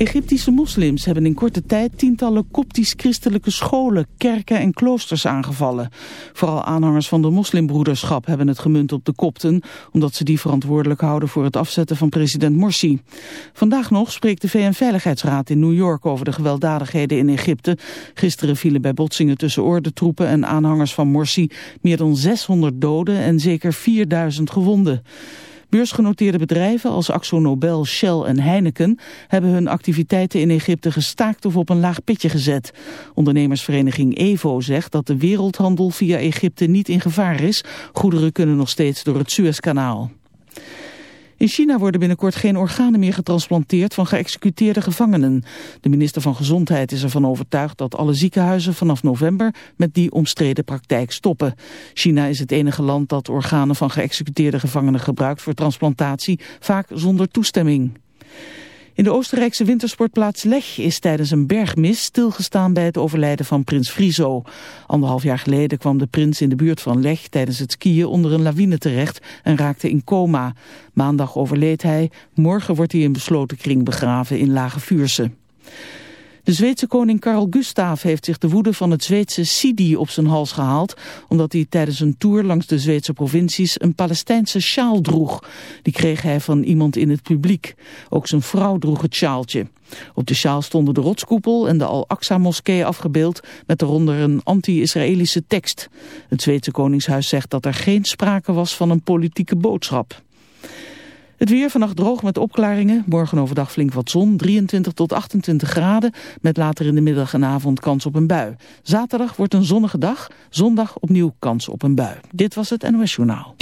Egyptische moslims hebben in korte tijd tientallen koptisch-christelijke scholen, kerken en kloosters aangevallen. Vooral aanhangers van de moslimbroederschap hebben het gemunt op de kopten, omdat ze die verantwoordelijk houden voor het afzetten van president Morsi. Vandaag nog spreekt de VN-veiligheidsraad in New York over de gewelddadigheden in Egypte. Gisteren vielen bij botsingen tussen ordentroepen en aanhangers van Morsi meer dan 600 doden en zeker 4000 gewonden. Beursgenoteerde bedrijven als Axo Nobel, Shell en Heineken hebben hun activiteiten in Egypte gestaakt of op een laag pitje gezet. Ondernemersvereniging EVO zegt dat de wereldhandel via Egypte niet in gevaar is. Goederen kunnen nog steeds door het Suezkanaal. In China worden binnenkort geen organen meer getransplanteerd van geëxecuteerde gevangenen. De minister van Gezondheid is ervan overtuigd dat alle ziekenhuizen vanaf november met die omstreden praktijk stoppen. China is het enige land dat organen van geëxecuteerde gevangenen gebruikt voor transplantatie, vaak zonder toestemming. In de Oostenrijkse wintersportplaats Lech is tijdens een bergmis stilgestaan bij het overlijden van prins Friso. Anderhalf jaar geleden kwam de prins in de buurt van Lech tijdens het skiën onder een lawine terecht en raakte in coma. Maandag overleed hij, morgen wordt hij in besloten kring begraven in Lage Vuurse. De Zweedse koning Carl Gustaf heeft zich de woede van het Zweedse Sidi op zijn hals gehaald, omdat hij tijdens een tour langs de Zweedse provincies een Palestijnse sjaal droeg. Die kreeg hij van iemand in het publiek. Ook zijn vrouw droeg het sjaaltje. Op de sjaal stonden de rotskoepel en de Al-Aqsa-moskee afgebeeld met eronder een anti-Israëlische tekst. Het Zweedse koningshuis zegt dat er geen sprake was van een politieke boodschap. Het weer vannacht droog met opklaringen. Morgen overdag flink wat zon. 23 tot 28 graden. Met later in de middag en avond kans op een bui. Zaterdag wordt een zonnige dag. Zondag opnieuw kans op een bui. Dit was het NOS Journaal.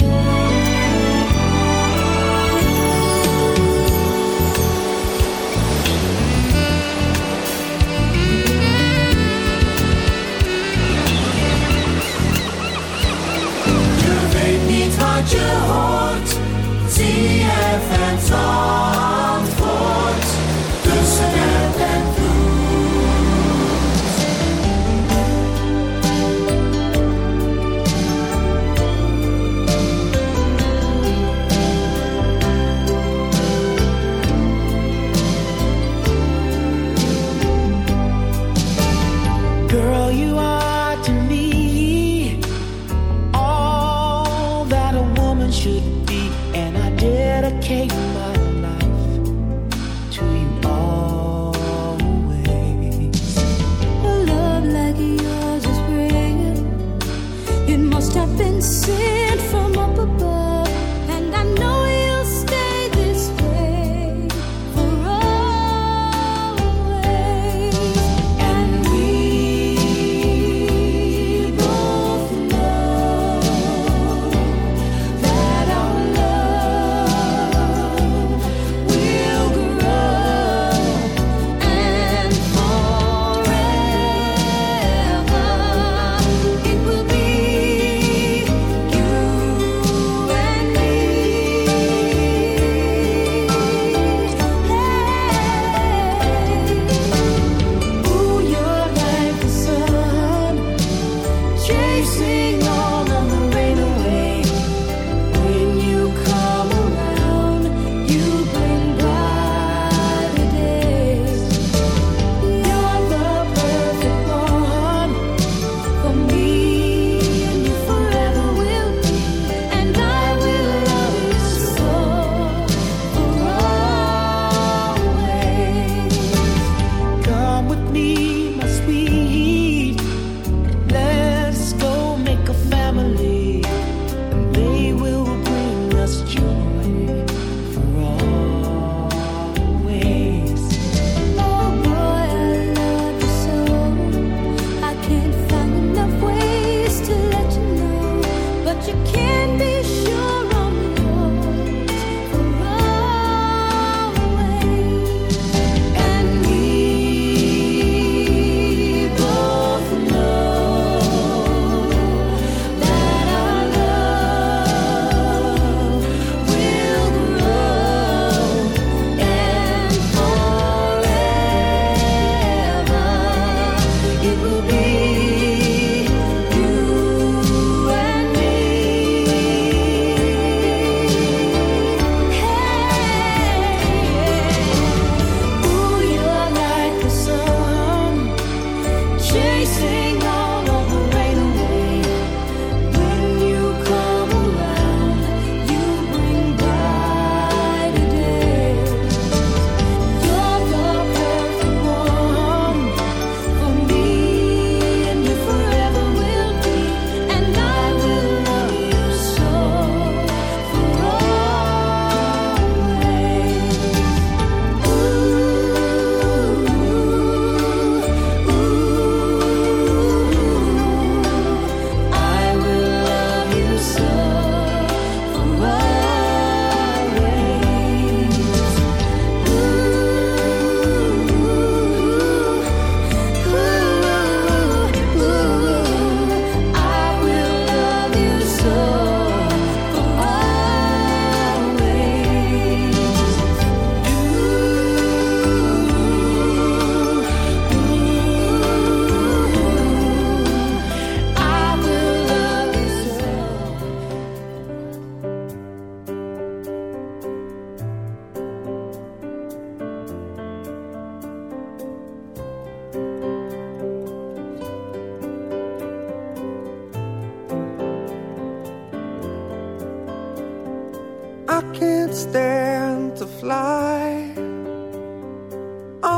Je je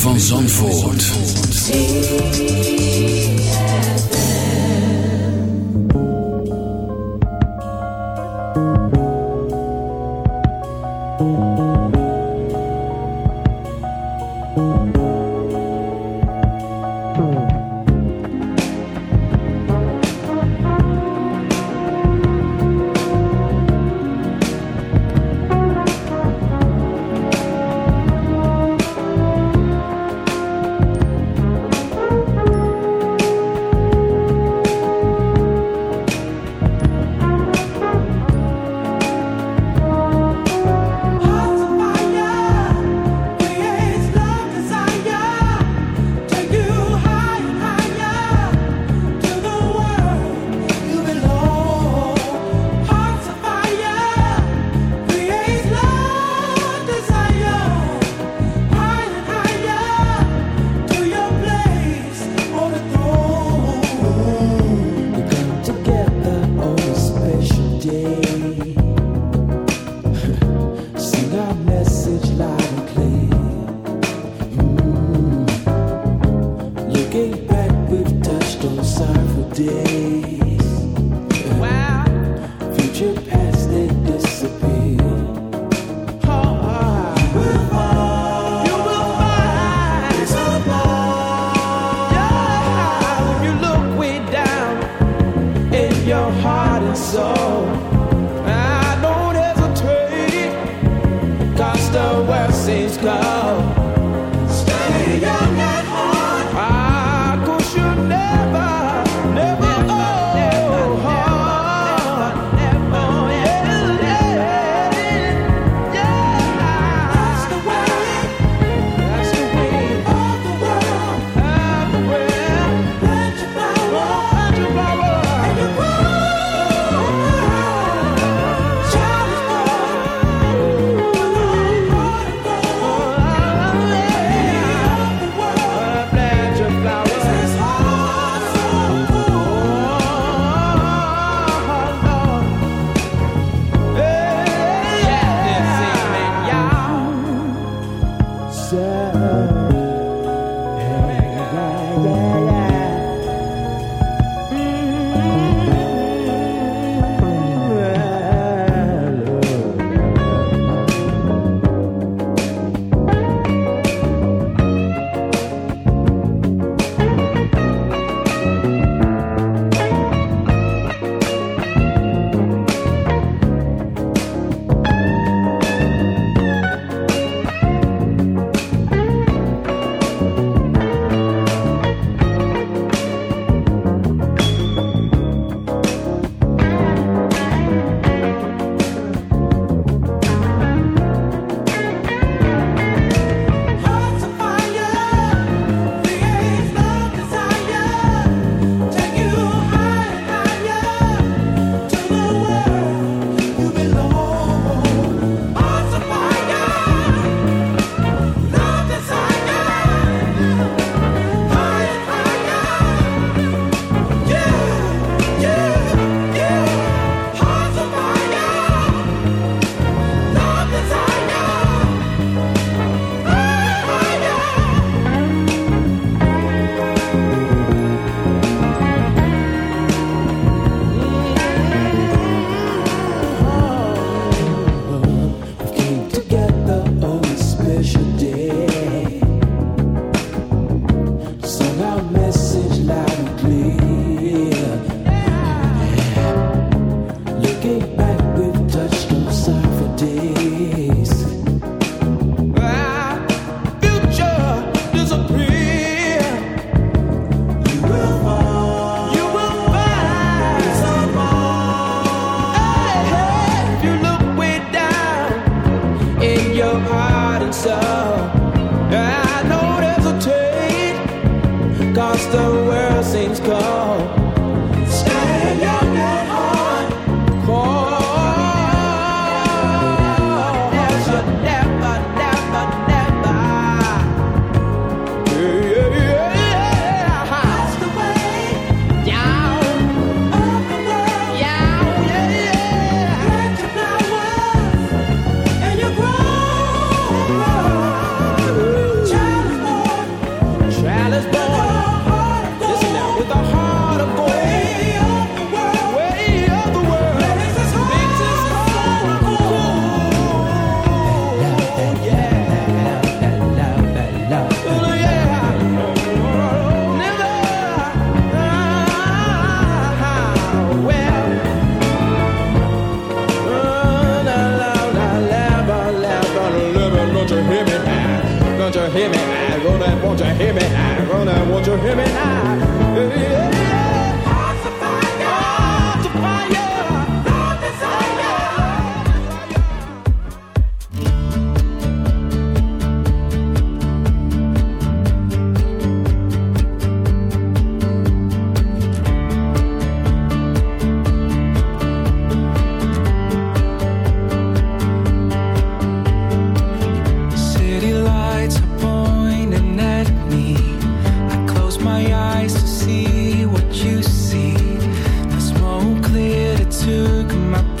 van Zandvoort.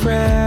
prayer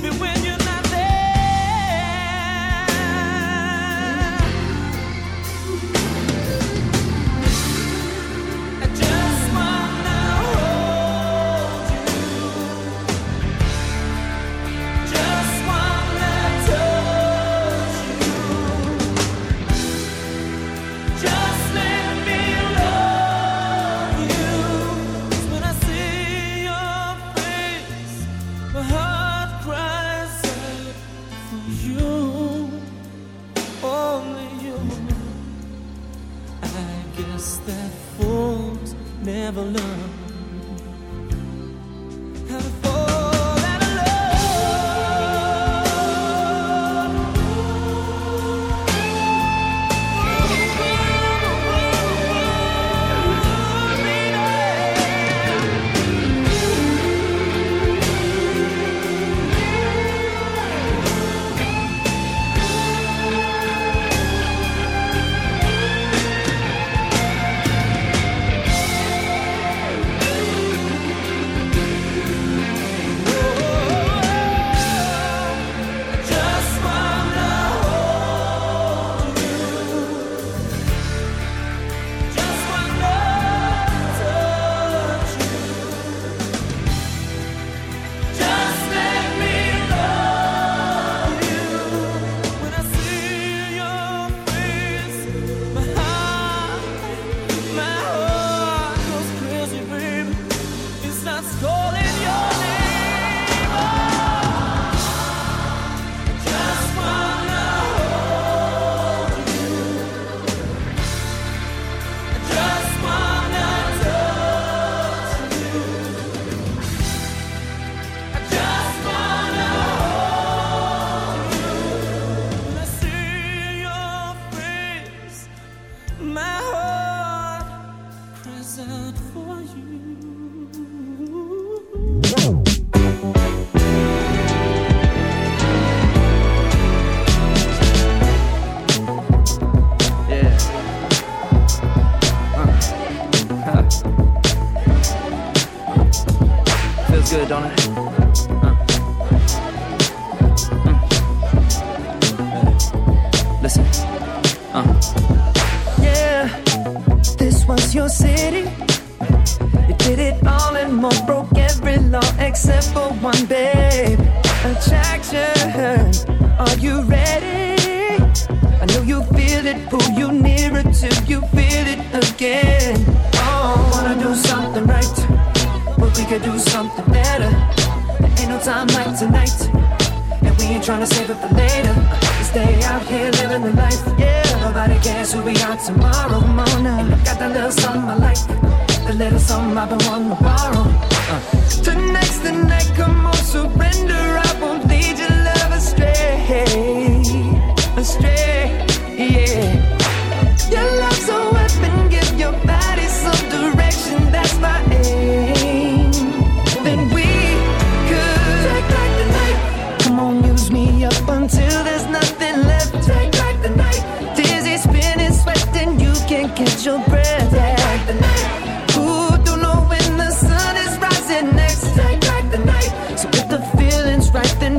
baby, when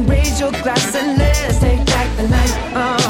raise your glass and let's take back the night. Oh.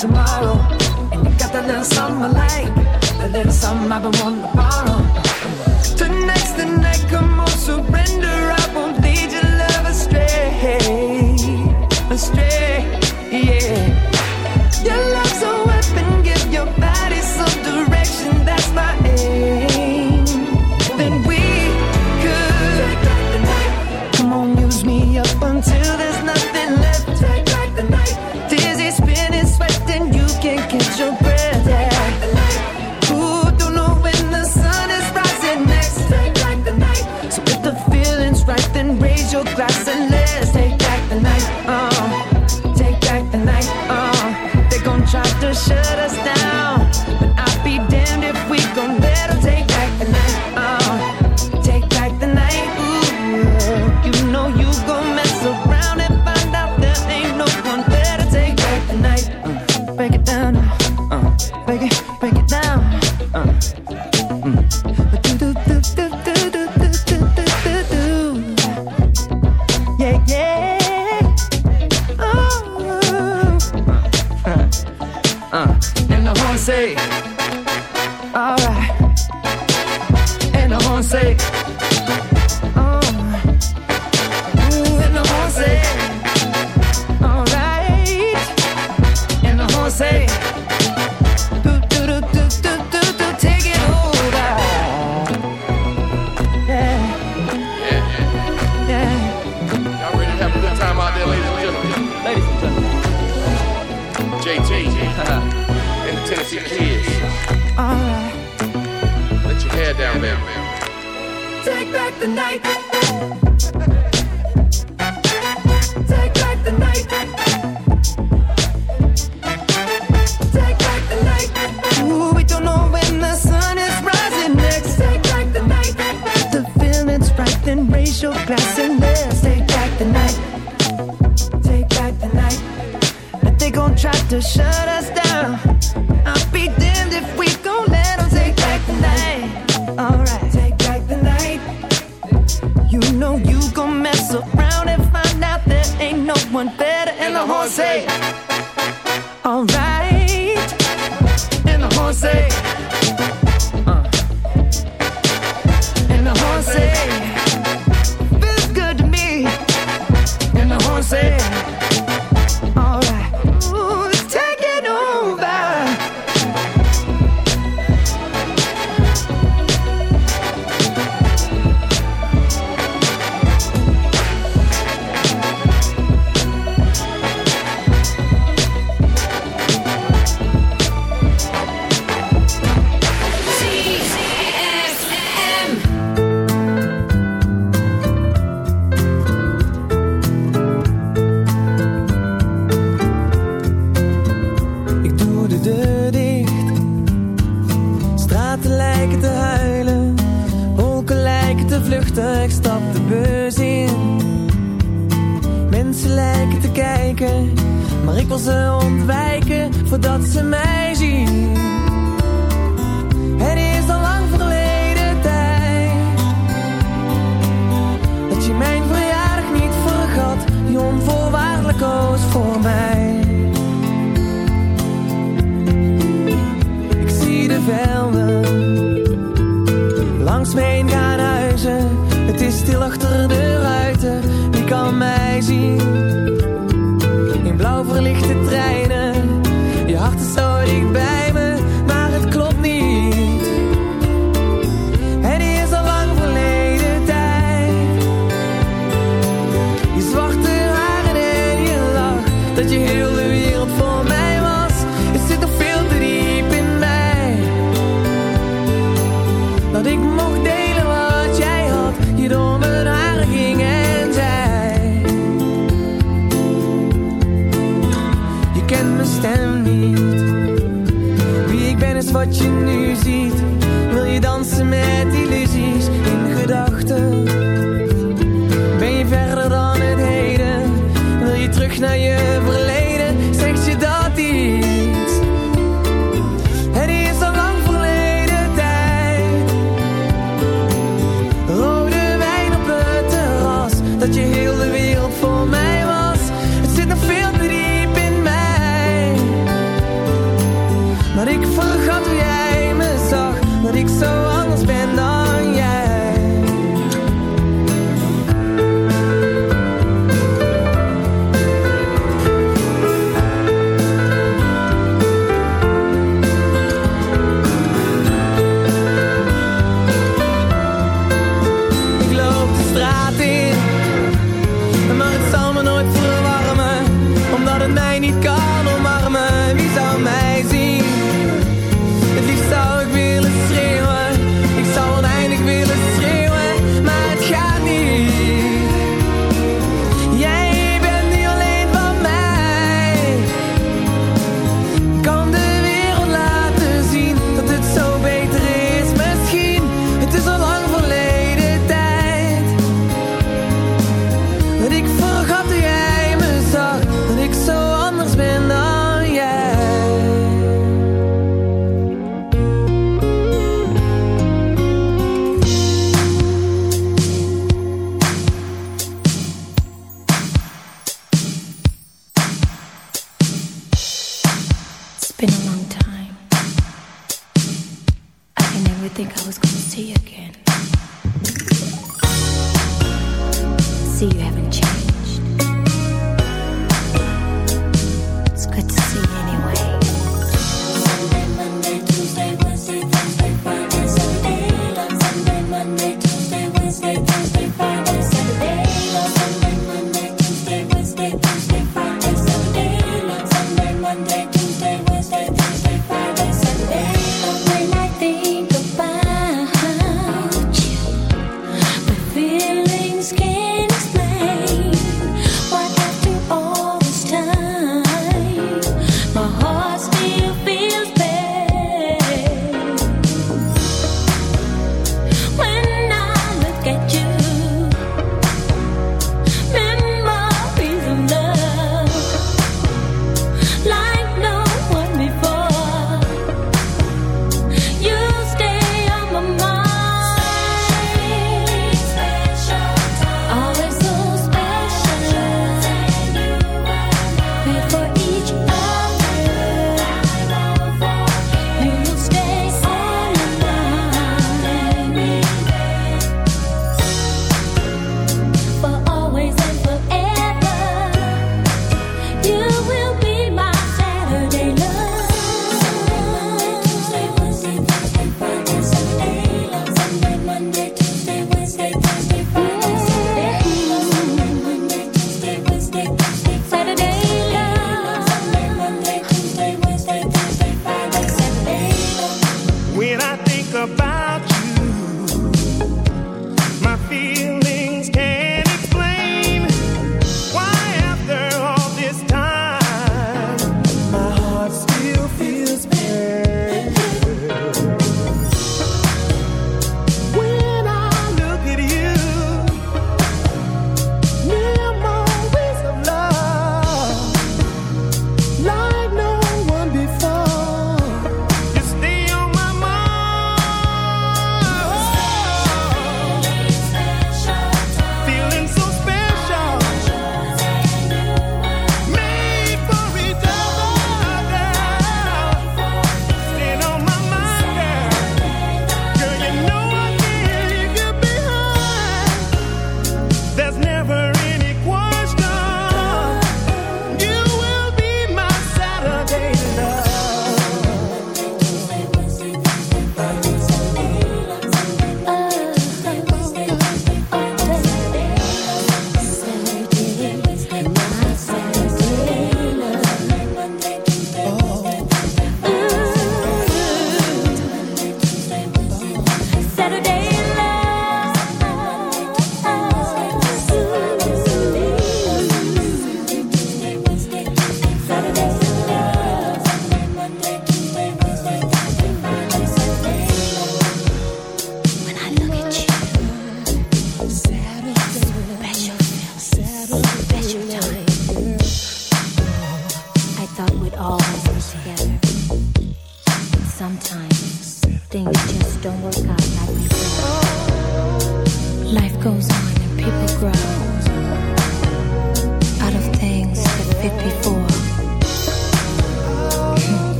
tomorrow. And you got that little something I like, that little something I've been wanting to buy. you go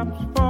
raindrops fall